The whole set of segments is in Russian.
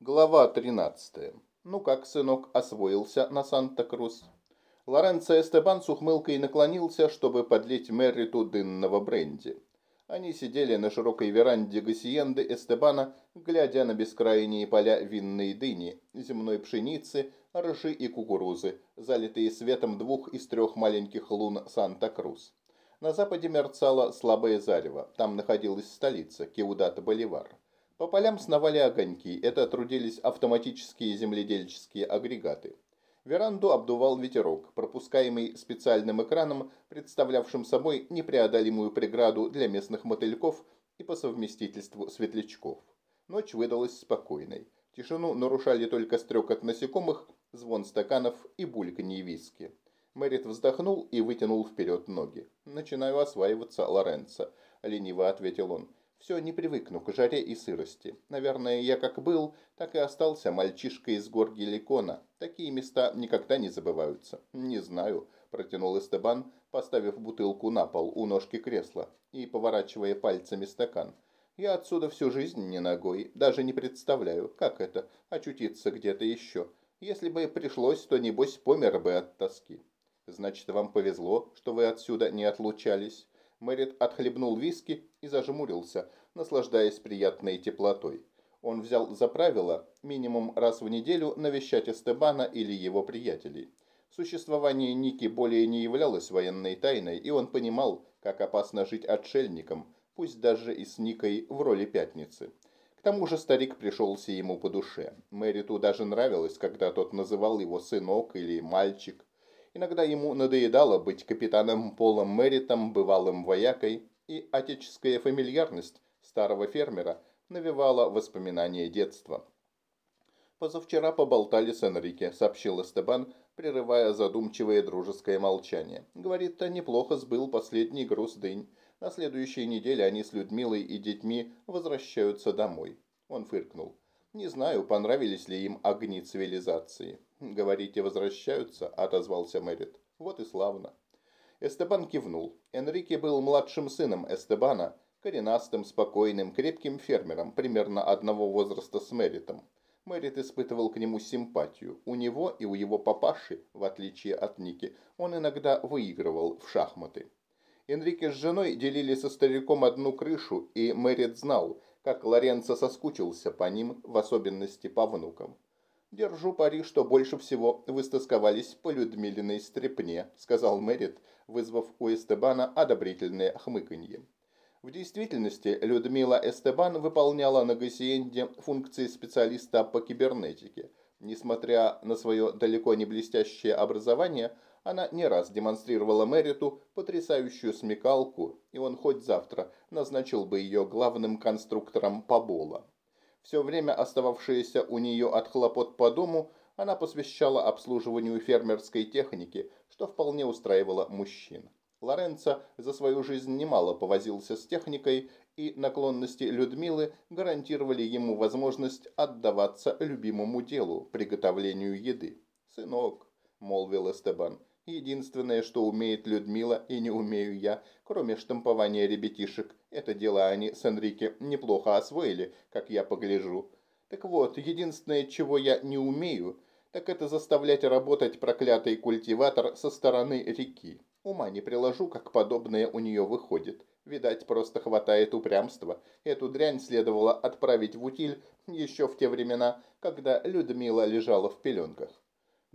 Глава 13. Ну как, сынок, освоился на Санта-Крус? Лоренцо Эстебан с ухмылкой наклонился, чтобы подлить Мерриту дынного бренди. Они сидели на широкой веранде Гассиенды Эстебана, глядя на бескрайние поля винной дыни, земной пшеницы, ржи и кукурузы, залитые светом двух из трех маленьких лун Санта-Крус. На западе мерцало слабое зарево, там находилась столица, Кеудат-Боливар. По полям сновали огоньки, это трудились автоматические земледельческие агрегаты. Веранду обдувал ветерок, пропускаемый специальным экраном, представлявшим собой непреодолимую преграду для местных мотыльков и по совместительству светлячков. Ночь выдалась спокойной. Тишину нарушали только стрекот насекомых, звон стаканов и бульканье виски. Мэрит вздохнул и вытянул вперед ноги. «Начинаю осваиваться, Лоренцо», — лениво ответил он. Все не привыкну к жаре и сырости. Наверное, я как был, так и остался мальчишкой из гор Геликона. Такие места никогда не забываются. Не знаю, протянул Эстебан, поставив бутылку на пол у ножки кресла и поворачивая пальцами стакан. Я отсюда всю жизнь не ногой, даже не представляю, как это, очутиться где-то еще. Если бы пришлось, то небось помер бы от тоски. Значит, вам повезло, что вы отсюда не отлучались. Мэрит отхлебнул виски и зажмурился, наслаждаясь приятной теплотой. Он взял за правило минимум раз в неделю навещать Эстебана или его приятелей. Существование Ники более не являлось военной тайной, и он понимал, как опасно жить отшельником, пусть даже и с Никой в роли пятницы. К тому же старик пришелся ему по душе. Мэриту даже нравилось, когда тот называл его сынок или мальчик. Иногда ему надоедало быть капитаном Полом Мэритом, бывалым воякой, и отеческая фамильярность старого фермера навевала воспоминания детства. «Позавчера поболтали с Энрике», — сообщил Эстебан, прерывая задумчивое дружеское молчание. «Говорит, то неплохо сбыл последний груз дынь. На следующей неделе они с Людмилой и детьми возвращаются домой». Он фыркнул. «Не знаю, понравились ли им огни цивилизации». «Говорите, возвращаются?» – отозвался Мэрит. «Вот и славно». Эстебан кивнул. Энрике был младшим сыном Эстебана, коренастым, спокойным, крепким фермером, примерно одного возраста с Мэритом. Мэрит испытывал к нему симпатию. У него и у его папаши, в отличие от Ники, он иногда выигрывал в шахматы. Энрике с женой делили со стариком одну крышу, и Мэрит знал, как Лоренцо соскучился по ним, в особенности по внукам. «Держу пари, что больше всего вы стосковались по Людмилиной стрепне», сказал Мэрит, вызвав у Эстебана одобрительное хмыканье. В действительности Людмила Эстебан выполняла на Гассиенде функции специалиста по кибернетике. Несмотря на свое далеко не блестящее образование, она не раз демонстрировала Мэриту потрясающую смекалку, и он хоть завтра назначил бы ее главным конструктором Побола. Все время остававшееся у нее от хлопот по дому она посвящала обслуживанию фермерской техники, что вполне устраивало мужчин. Лоренцо за свою жизнь немало повозился с техникой, и наклонности Людмилы гарантировали ему возможность отдаваться любимому делу – приготовлению еды. «Сынок», – молвил Эстебан, Единственное, что умеет Людмила и не умею я, кроме штампования ребятишек, это дело они с Энрике неплохо освоили, как я погляжу. Так вот, единственное, чего я не умею, так это заставлять работать проклятый культиватор со стороны реки. Ума не приложу, как подобное у нее выходит. Видать, просто хватает упрямства. Эту дрянь следовало отправить в утиль еще в те времена, когда Людмила лежала в пеленках.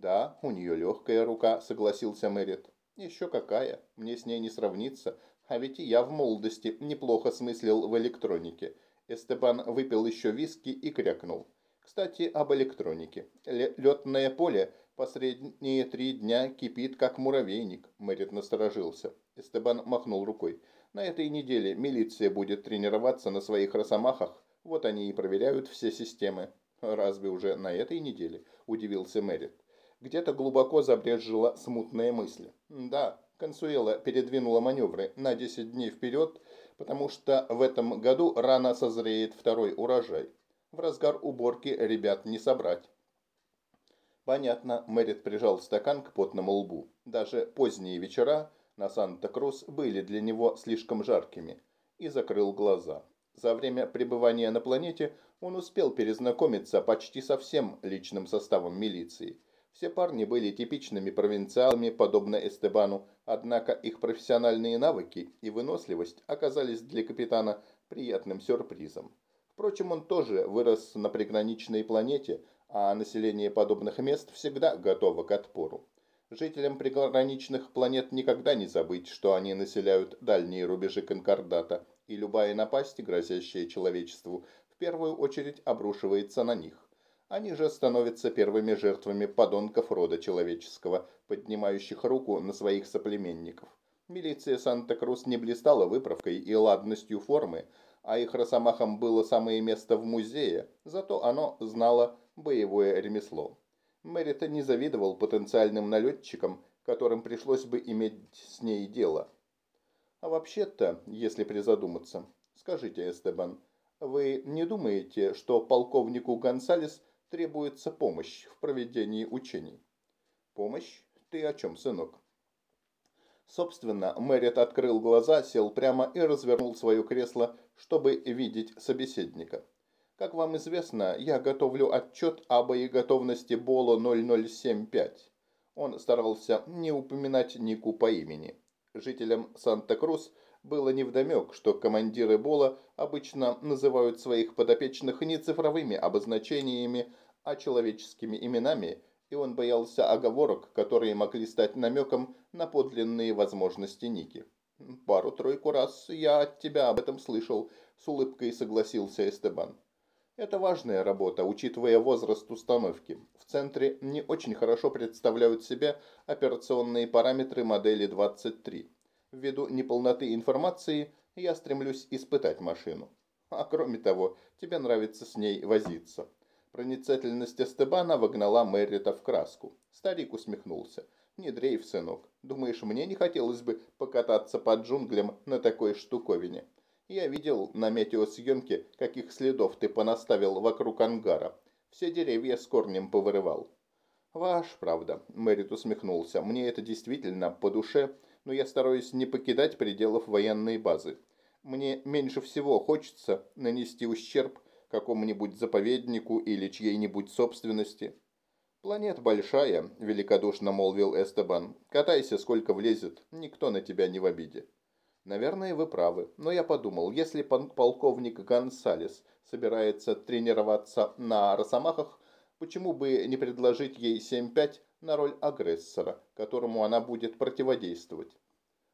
«Да, у нее легкая рука», — согласился Мэрит. «Еще какая, мне с ней не сравниться. А ведь и я в молодости неплохо смыслил в электронике». Эстебан выпил еще виски и крякнул. «Кстати, об электронике. Летное поле последние три дня кипит, как муравейник», — Мэрит насторожился. Эстебан махнул рукой. «На этой неделе милиция будет тренироваться на своих росомахах. Вот они и проверяют все системы». «Разве уже на этой неделе?» – удивился Мэрит. Где-то глубоко забрежила смутная мысль. Да, Консуэла передвинула маневры на 10 дней вперед, потому что в этом году рано созреет второй урожай. В разгар уборки ребят не собрать. Понятно, Мэрит прижал стакан к потному лбу. Даже поздние вечера на Санта-Крус были для него слишком жаркими. И закрыл глаза. За время пребывания на планете Он успел перезнакомиться почти со всем личным составом милиции. Все парни были типичными провинциалами, подобно Эстебану, однако их профессиональные навыки и выносливость оказались для капитана приятным сюрпризом. Впрочем, он тоже вырос на приграничной планете, а население подобных мест всегда готово к отпору. Жителям приграничных планет никогда не забыть, что они населяют дальние рубежи Конкордата, и любая напасть, грозящая человечеству, в первую очередь обрушивается на них. Они же становятся первыми жертвами подонков рода человеческого, поднимающих руку на своих соплеменников. Милиция Санта-Крус не блистала выправкой и ладностью формы, а их росомахам было самое место в музее, зато оно знало боевое ремесло. Мэрита не завидовал потенциальным налетчикам, которым пришлось бы иметь с ней дело. А вообще-то, если призадуматься, скажите, Эстебан, вы не думаете, что полковнику Гонсалес требуется помощь в проведении учений? Помощь? Ты о чем, сынок? Собственно, Мэрит открыл глаза, сел прямо и развернул свое кресло, чтобы видеть собеседника. Как вам известно, я готовлю отчет о боеготовности Боло 0075. Он старался не упоминать Нику по имени. Жителям Санта-Крус было невдомек, что командиры Бола обычно называют своих подопечных не цифровыми обозначениями, а человеческими именами, и он боялся оговорок, которые могли стать намеком на подлинные возможности Ники. «Пару-тройку раз я от тебя об этом слышал», – с улыбкой согласился Эстебан. Это важная работа, учитывая возраст установки. В центре не очень хорошо представляют себе операционные параметры модели 23. Ввиду неполноты информации я стремлюсь испытать машину. А кроме того, тебе нравится с ней возиться. Проницательность Эстебана вогнала Меррита в краску. Старик усмехнулся. «Не дрейф, сынок. Думаешь, мне не хотелось бы покататься по джунглям на такой штуковине?» Я видел на метеосъемке, каких следов ты понаставил вокруг ангара. Все деревья с корнем повырывал. Ваш, правда, Мэрит усмехнулся. Мне это действительно по душе, но я стараюсь не покидать пределов военной базы. Мне меньше всего хочется нанести ущерб какому-нибудь заповеднику или чьей-нибудь собственности. «Планета большая», – великодушно молвил Эстебан. «Катайся, сколько влезет, никто на тебя не в обиде». Наверное, вы правы, но я подумал, если полковник Гонсалес собирается тренироваться на росомахах, почему бы не предложить ей 7-5 на роль агрессора, которому она будет противодействовать?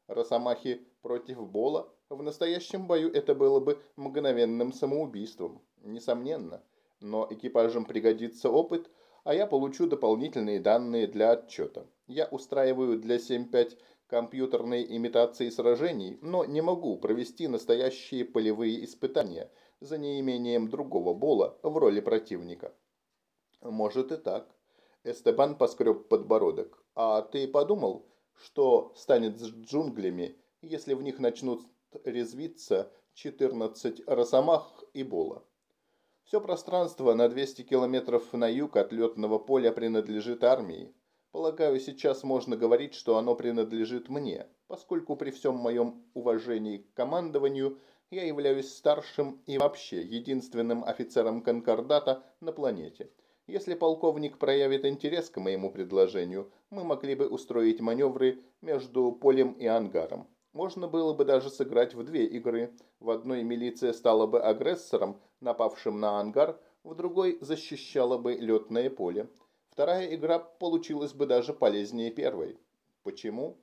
Росомахи против Бола? В настоящем бою это было бы мгновенным самоубийством, несомненно. Но экипажам пригодится опыт, а я получу дополнительные данные для отчета. Я устраиваю для 7-5 компьютерной имитации сражений, но не могу провести настоящие полевые испытания за неимением другого Бола в роли противника. Может и так. Эстебан поскреб подбородок. А ты подумал, что станет с джунглями, если в них начнут резвиться 14 росомах и Бола? Все пространство на 200 километров на юг от летного поля принадлежит армии. Полагаю, сейчас можно говорить, что оно принадлежит мне, поскольку при всем моем уважении к командованию я являюсь старшим и вообще единственным офицером конкордата на планете. Если полковник проявит интерес к моему предложению, мы могли бы устроить маневры между полем и ангаром. Можно было бы даже сыграть в две игры. В одной милиция стала бы агрессором, напавшим на ангар, в другой защищала бы летное поле. Вторая игра получилась бы даже полезнее первой. Почему?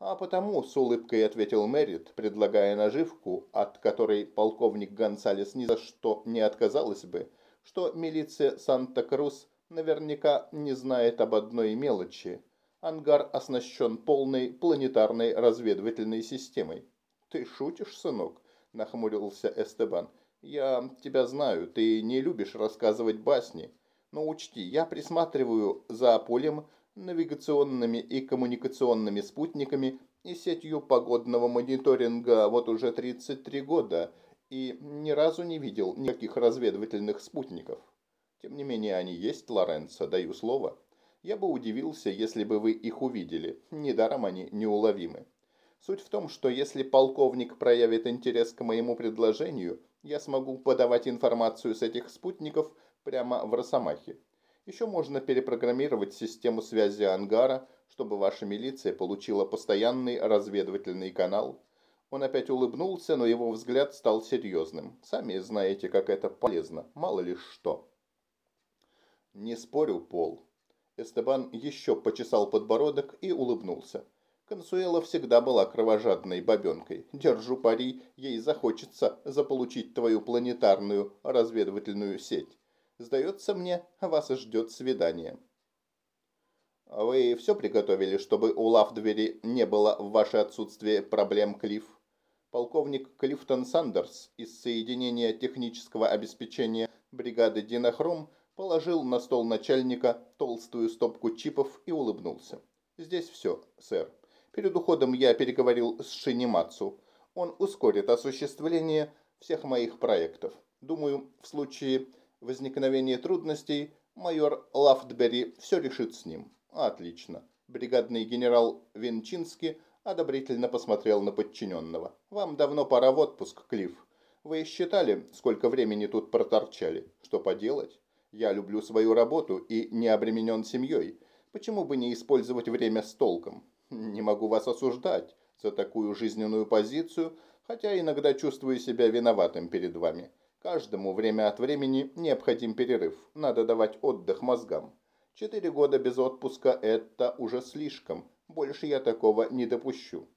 А потому, с улыбкой ответил Мэрит, предлагая наживку, от которой полковник Гонсалес ни за что не отказалась бы, что милиция Санта-Крус наверняка не знает об одной мелочи. Ангар оснащен полной планетарной разведывательной системой. «Ты шутишь, сынок?» – нахмурился Эстебан. «Я тебя знаю, ты не любишь рассказывать басни. Но учти, я присматриваю за полем, навигационными и коммуникационными спутниками и сетью погодного мониторинга вот уже 33 года и ни разу не видел никаких разведывательных спутников. Тем не менее, они есть, Лоренцо, даю слово. Я бы удивился, если бы вы их увидели. Недаром они неуловимы. Суть в том, что если полковник проявит интерес к моему предложению, я смогу подавать информацию с этих спутников прямо в Росомахе. Еще можно перепрограммировать систему связи ангара, чтобы ваша милиция получила постоянный разведывательный канал. Он опять улыбнулся, но его взгляд стал серьезным. Сами знаете, как это полезно, мало ли что. Не спорю, Пол. Эстебан еще почесал подбородок и улыбнулся. Консуэла всегда была кровожадной бабенкой. Держу пари, ей захочется заполучить твою планетарную разведывательную сеть. Сдается мне, вас ждет свидание. Вы все приготовили, чтобы у Лавдвери не было в ваше отсутствие проблем, Клифф? Полковник Клифтон Сандерс из Соединения технического обеспечения бригады Динохром положил на стол начальника толстую стопку чипов и улыбнулся. «Здесь все, сэр. Перед уходом я переговорил с Шинимацу. Он ускорит осуществление всех моих проектов. Думаю, в случае возникновения трудностей майор Лафтбери все решит с ним. Отлично. Бригадный генерал Винчинский одобрительно посмотрел на подчиненного. Вам давно пора в отпуск, Клифф. Вы считали, сколько времени тут проторчали? Что поделать? Я люблю свою работу и не обременен семьей. Почему бы не использовать время с толком? Не могу вас осуждать за такую жизненную позицию, хотя иногда чувствую себя виноватым перед вами. Каждому время от времени необходим перерыв. Надо давать отдых мозгам. Четыре года без отпуска – это уже слишком. Больше я такого не допущу.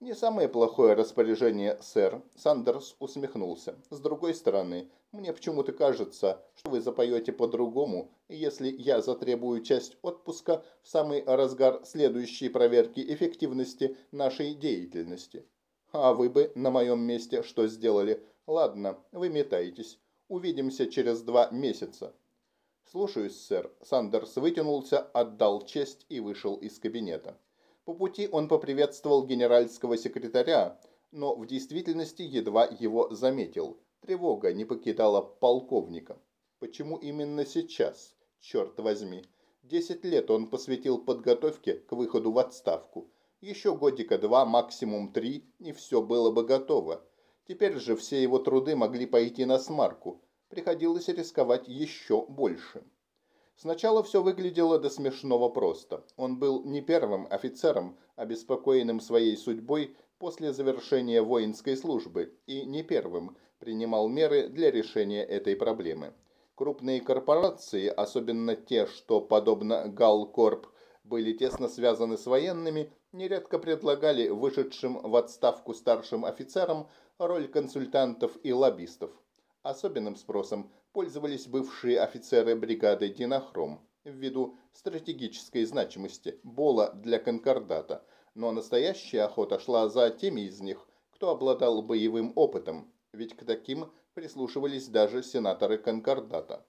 Не самое плохое распоряжение, сэр. Сандерс усмехнулся. С другой стороны, мне почему-то кажется, что вы запоете по-другому, если я затребую часть отпуска в самый разгар следующей проверки эффективности нашей деятельности. А вы бы на моем месте что сделали? Ладно, вы метаетесь. Увидимся через два месяца. «Слушаюсь, сэр». Сандерс вытянулся, отдал честь и вышел из кабинета. По пути он поприветствовал генеральского секретаря, но в действительности едва его заметил. Тревога не покидала полковника. Почему именно сейчас? Черт возьми. Десять лет он посвятил подготовке к выходу в отставку. Еще годика два, максимум три, и все было бы готово. Теперь же все его труды могли пойти на смарку приходилось рисковать еще больше. Сначала все выглядело до смешного просто. Он был не первым офицером, обеспокоенным своей судьбой после завершения воинской службы, и не первым принимал меры для решения этой проблемы. Крупные корпорации, особенно те, что, подобно Галкорп, были тесно связаны с военными, нередко предлагали вышедшим в отставку старшим офицерам роль консультантов и лоббистов. Особенным спросом пользовались бывшие офицеры бригады «Динохром» ввиду стратегической значимости Бола для конкордата, но настоящая охота шла за теми из них, кто обладал боевым опытом, ведь к таким прислушивались даже сенаторы конкордата.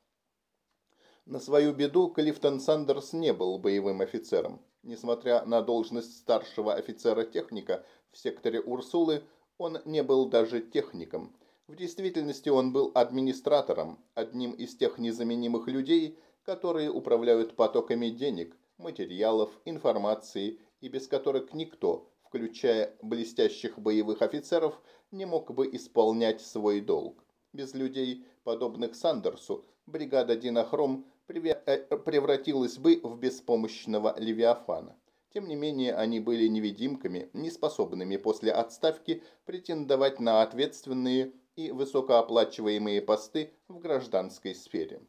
На свою беду Клифтон Сандерс не был боевым офицером. Несмотря на должность старшего офицера-техника в секторе Урсулы, он не был даже техником – в действительности он был администратором, одним из тех незаменимых людей, которые управляют потоками денег, материалов, информации и без которых никто, включая блестящих боевых офицеров, не мог бы исполнять свой долг. Без людей, подобных Сандерсу, бригада Динохром э, превратилась бы в беспомощного Левиафана. Тем не менее, они были невидимками, неспособными после отставки претендовать на ответственные и высокооплачиваемые посты в гражданской сфере.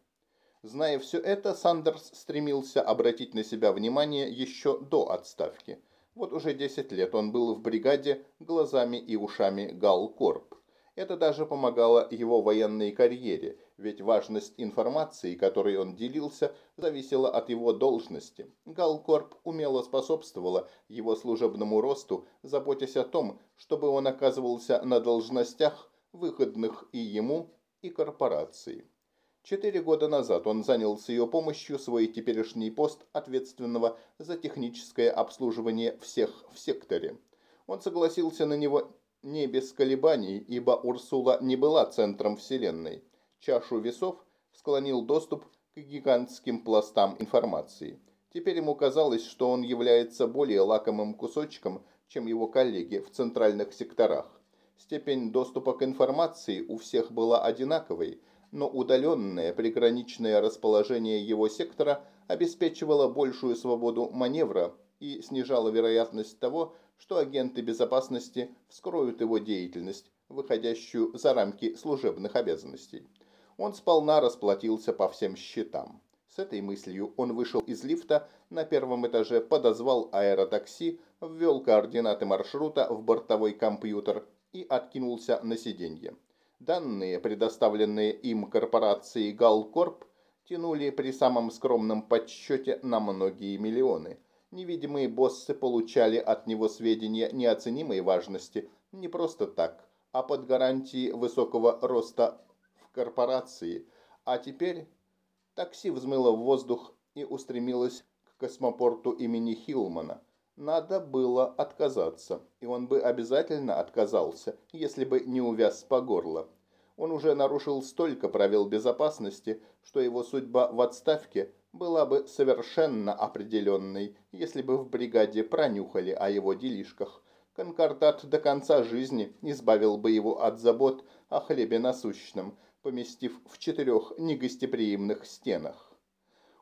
Зная все это, Сандерс стремился обратить на себя внимание еще до отставки. Вот уже 10 лет он был в бригаде глазами и ушами Галкорп. Это даже помогало его военной карьере, ведь важность информации, которой он делился, зависела от его должности. Галкорп умело способствовала его служебному росту, заботясь о том, чтобы он оказывался на должностях, выгодных и ему, и корпорации. Четыре года назад он занял с ее помощью свой теперешний пост ответственного за техническое обслуживание всех в секторе. Он согласился на него не без колебаний, ибо Урсула не была центром Вселенной. Чашу весов склонил доступ к гигантским пластам информации. Теперь ему казалось, что он является более лакомым кусочком, чем его коллеги в центральных секторах. Степень доступа к информации у всех была одинаковой, но удаленное приграничное расположение его сектора обеспечивало большую свободу маневра и снижало вероятность того, что агенты безопасности вскроют его деятельность, выходящую за рамки служебных обязанностей. Он сполна расплатился по всем счетам. С этой мыслью он вышел из лифта на первом этаже, подозвал аэротакси, ввел координаты маршрута в бортовой компьютер и откинулся на сиденье. Данные, предоставленные им корпорацией Галкорп, тянули при самом скромном подсчете на многие миллионы. Невидимые боссы получали от него сведения неоценимой важности не просто так, а под гарантией высокого роста в корпорации. А теперь такси взмыло в воздух и устремилось к космопорту имени Хилмана – надо было отказаться, и он бы обязательно отказался, если бы не увяз по горло. Он уже нарушил столько правил безопасности, что его судьба в отставке была бы совершенно определенной, если бы в бригаде пронюхали о его делишках. Конкордат до конца жизни избавил бы его от забот о хлебе насущном, поместив в четырех негостеприимных стенах.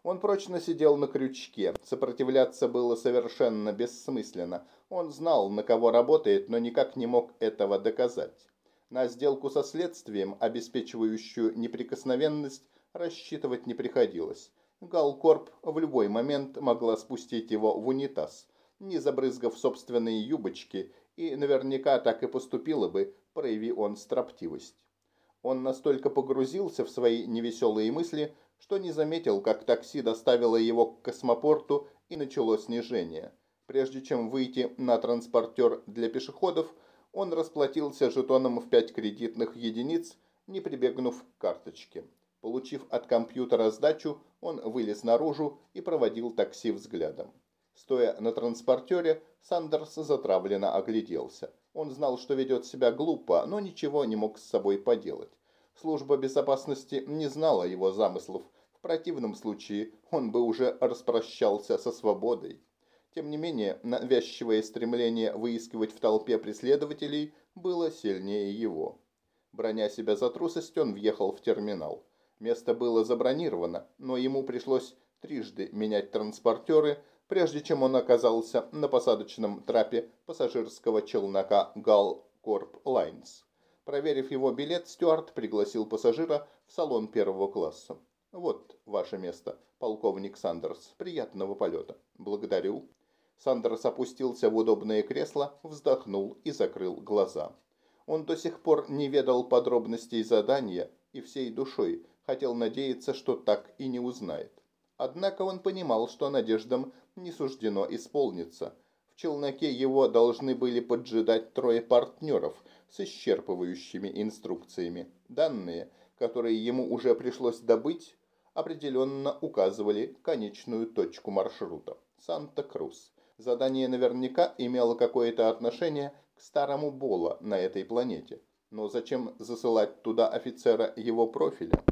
Он прочно сидел на крючке. Сопротивляться было совершенно бессмысленно. Он знал, на кого работает, но никак не мог этого доказать. На сделку со следствием, обеспечивающую неприкосновенность, рассчитывать не приходилось. Галкорп в любой момент могла спустить его в унитаз, не забрызгав собственные юбочки, и наверняка так и поступила бы, прояви он строптивость. Он настолько погрузился в свои невеселые мысли, что не заметил, как такси доставило его к космопорту и начало снижение. Прежде чем выйти на транспортер для пешеходов, он расплатился жетоном в 5 кредитных единиц, не прибегнув к карточке. Получив от компьютера сдачу, он вылез наружу и проводил такси взглядом. Стоя на транспортере, Сандерс затравленно огляделся. Он знал, что ведет себя глупо, но ничего не мог с собой поделать. Служба безопасности не знала его замыслов. В противном случае он бы уже распрощался со свободой. Тем не менее, навязчивое стремление выискивать в толпе преследователей было сильнее его. Броня себя за трусость, он въехал в терминал. Место было забронировано, но ему пришлось трижды менять транспортеры, прежде чем он оказался на посадочном трапе пассажирского челнока «Гал Корп Лайнс». Проверив его билет, Стюарт пригласил пассажира в салон первого класса. «Вот ваше место, полковник Сандерс. Приятного полета». «Благодарю». Сандерс опустился в удобное кресло, вздохнул и закрыл глаза. Он до сих пор не ведал подробностей задания и всей душой хотел надеяться, что так и не узнает. Однако он понимал, что надеждам не суждено исполниться. В челноке его должны были поджидать трое партнеров – с исчерпывающими инструкциями. Данные, которые ему уже пришлось добыть, определенно указывали конечную точку маршрута – Санта-Крус. Задание наверняка имело какое-то отношение к старому Бола на этой планете. Но зачем засылать туда офицера его профиля?